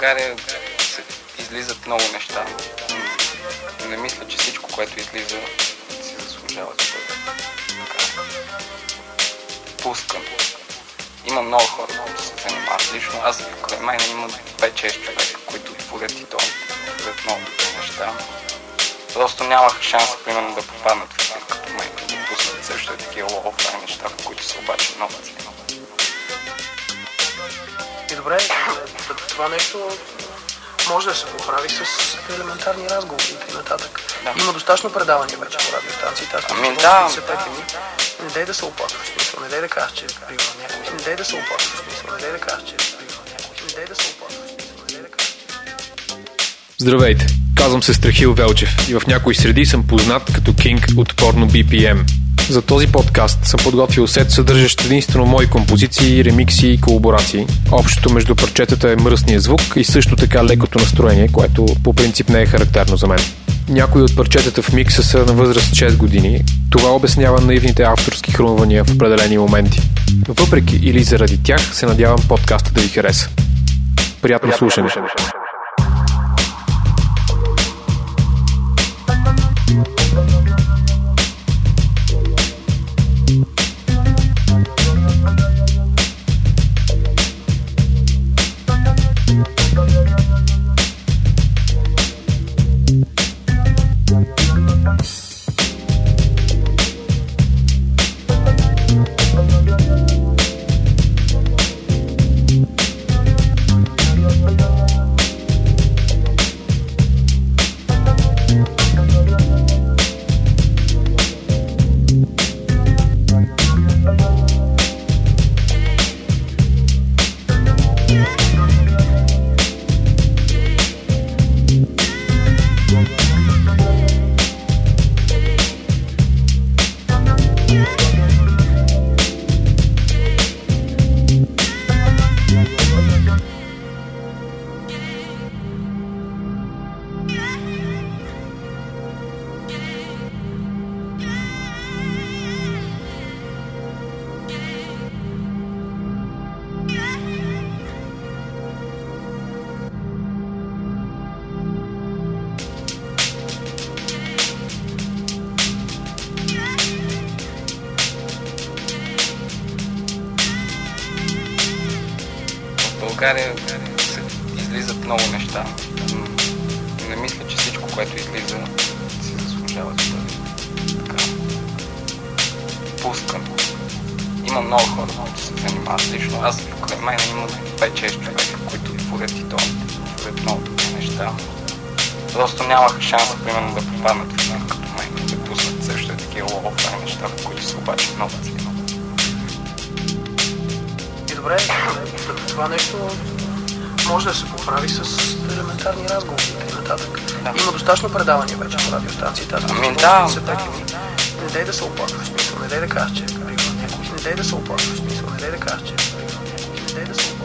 България се излизат много неща. Не мисля, че всичко, което излиза, си заслужава да бъде така, пускано. Има много хора, които се занимават. Лично аз покрай мен има 5-6 човека, които творят и то творят много неща. Просто нямах шанс, примерно, да попаднат в ефир като мен, да пуснат също такива лоу неща, които са обаче много ценни. Добре, това нещо може да се поправи с елементарни разговори и нататък. Да. Има достатъчно предавания вече по радиостанциите. Аз Ами да. се ми. Не дай да се оплакваш, смисъл, не дай да кажеш, че примерно някой. Не дай да се оплакваш, смисъл, не дай да кажеш, че примерно някой. Не дай да се оплакваш, да. Здравейте, казвам се Страхил Велчев и в някои среди съм познат като Кинг от порно BPM. За този подкаст съм подготвил сет, съдържащ единствено мои композиции, ремикси и колаборации. Общото между парчетата е мръсния звук и също така лекото настроение, което по принцип не е характерно за мен. Някои от парчетата в микса са на възраст 6 години. Това обяснява наивните авторски хрумвания в определени моменти. Въпреки или заради тях се надявам подкаста да ви хареса. Приятно слушане. В Не дай да се оплакваш, в смисъл, не дай да кажеш, че някой. Не дай да се оплакваш, в смисъл, не дай да кажеш, че някой. Не дай да се оплакваш,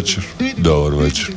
вечер. Добър вечер.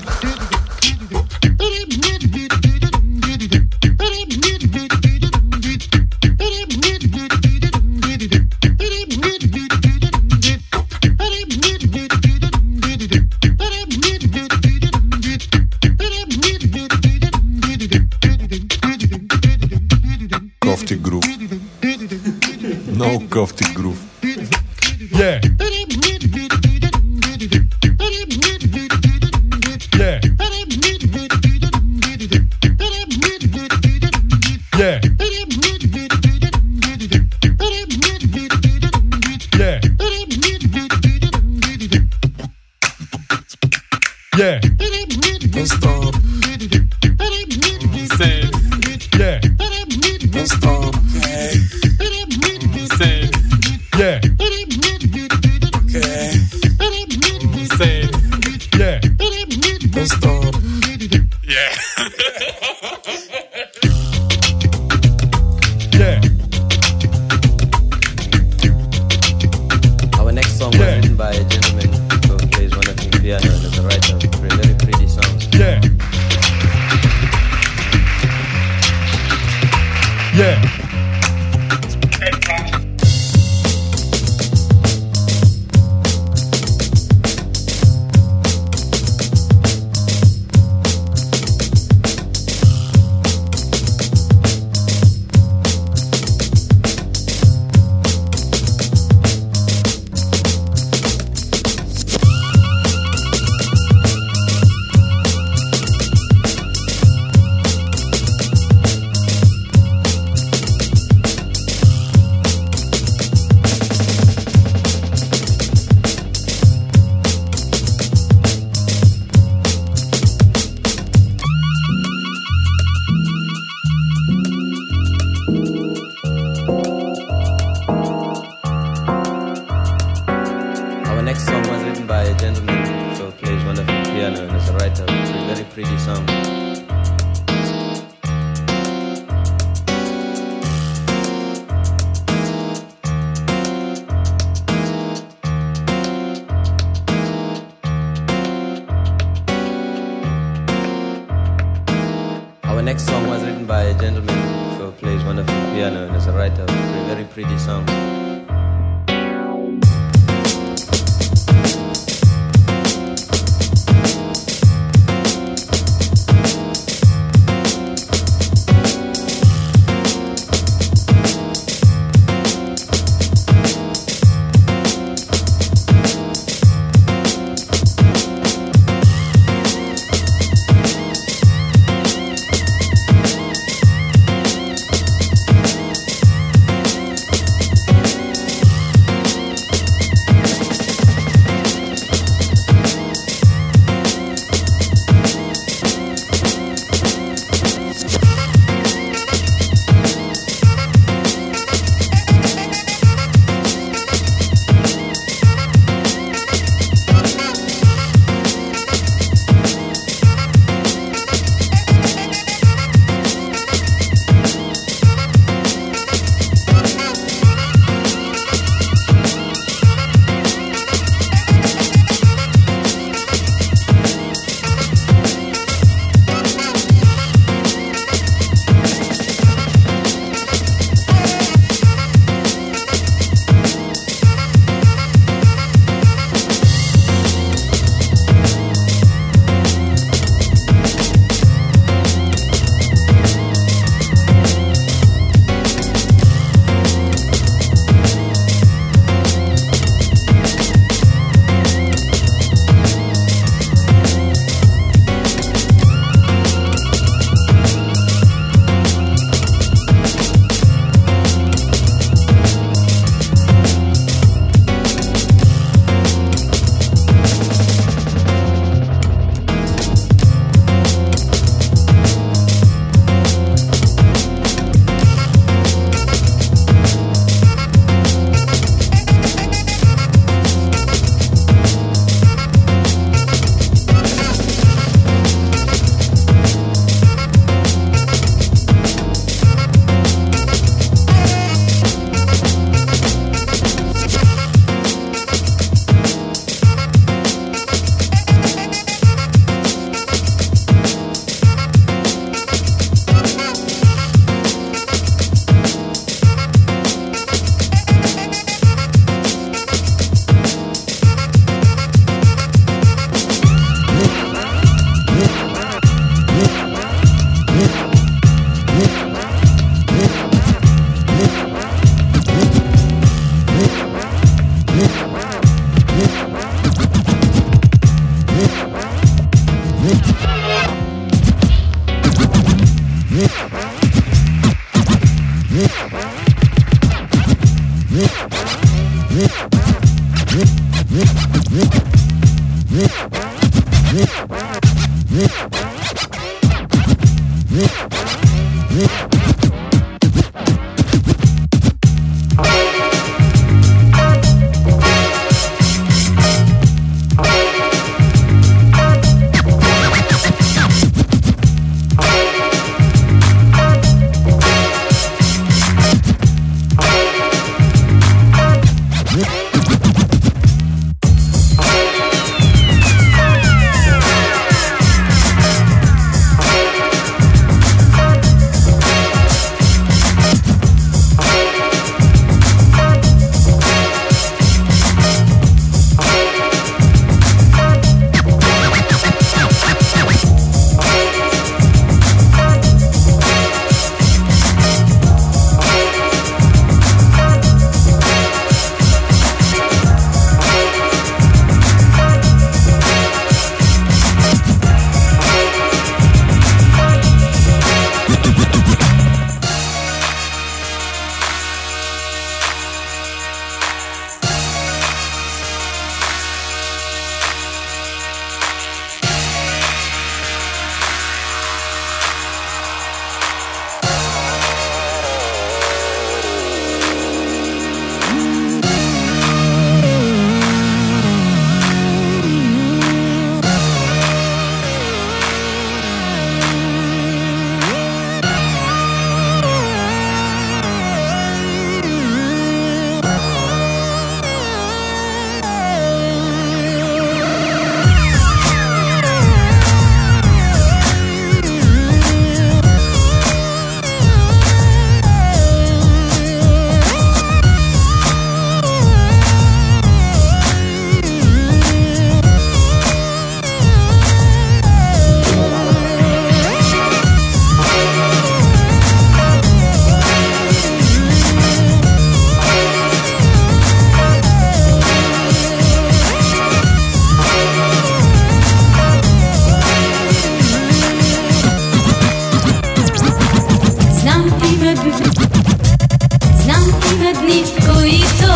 Дни, които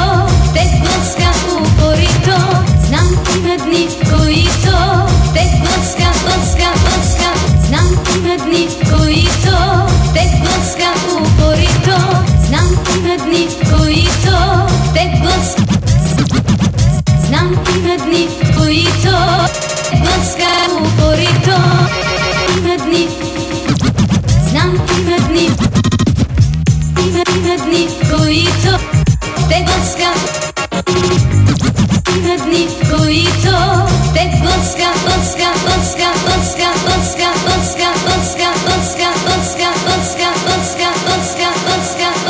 те блъска упорито. Знам има дни, които те блъска, блъска, блъска. Знам има дни, които те блъска упорито. Знам има дни, които те блъска. Знам има дни, които блъска упорито. Има дни, Знам има дни, дни, в които те блъска. Има дни, в които те блъска, блъска, блъска, блъска, блъска, блъска, блъска, блъска, блъска, блъска, блъска, блъска, блъска, блъска, блъска,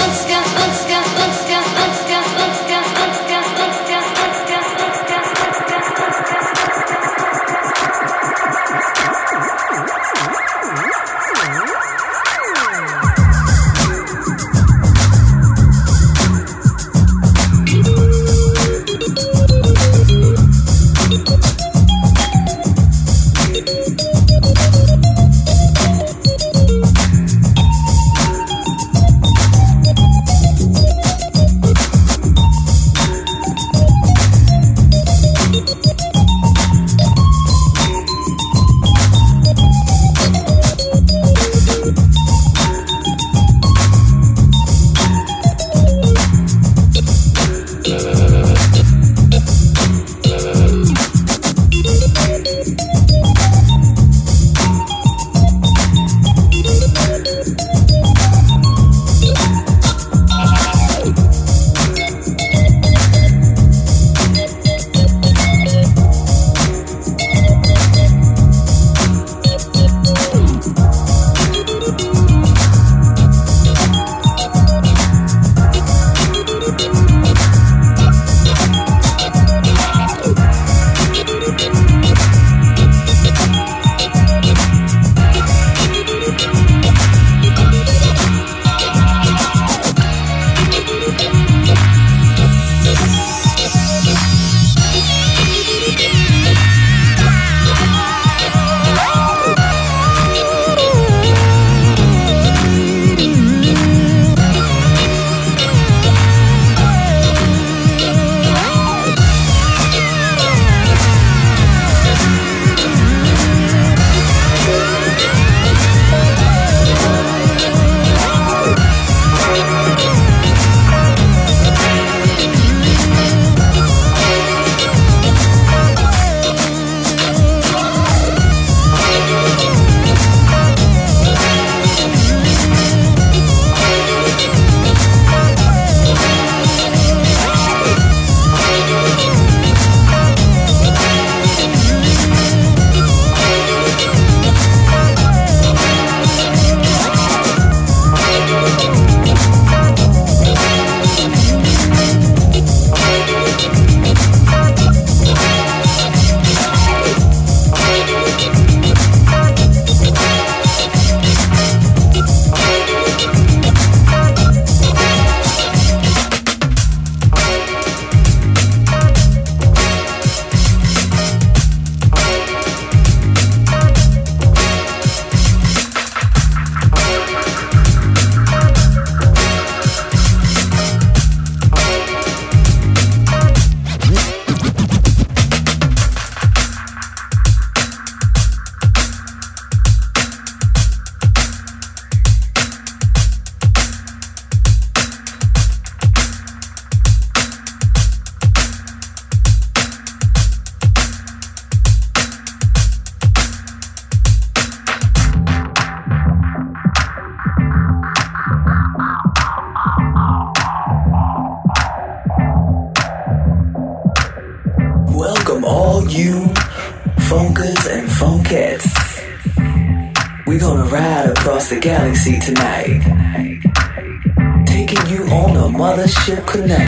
그러네.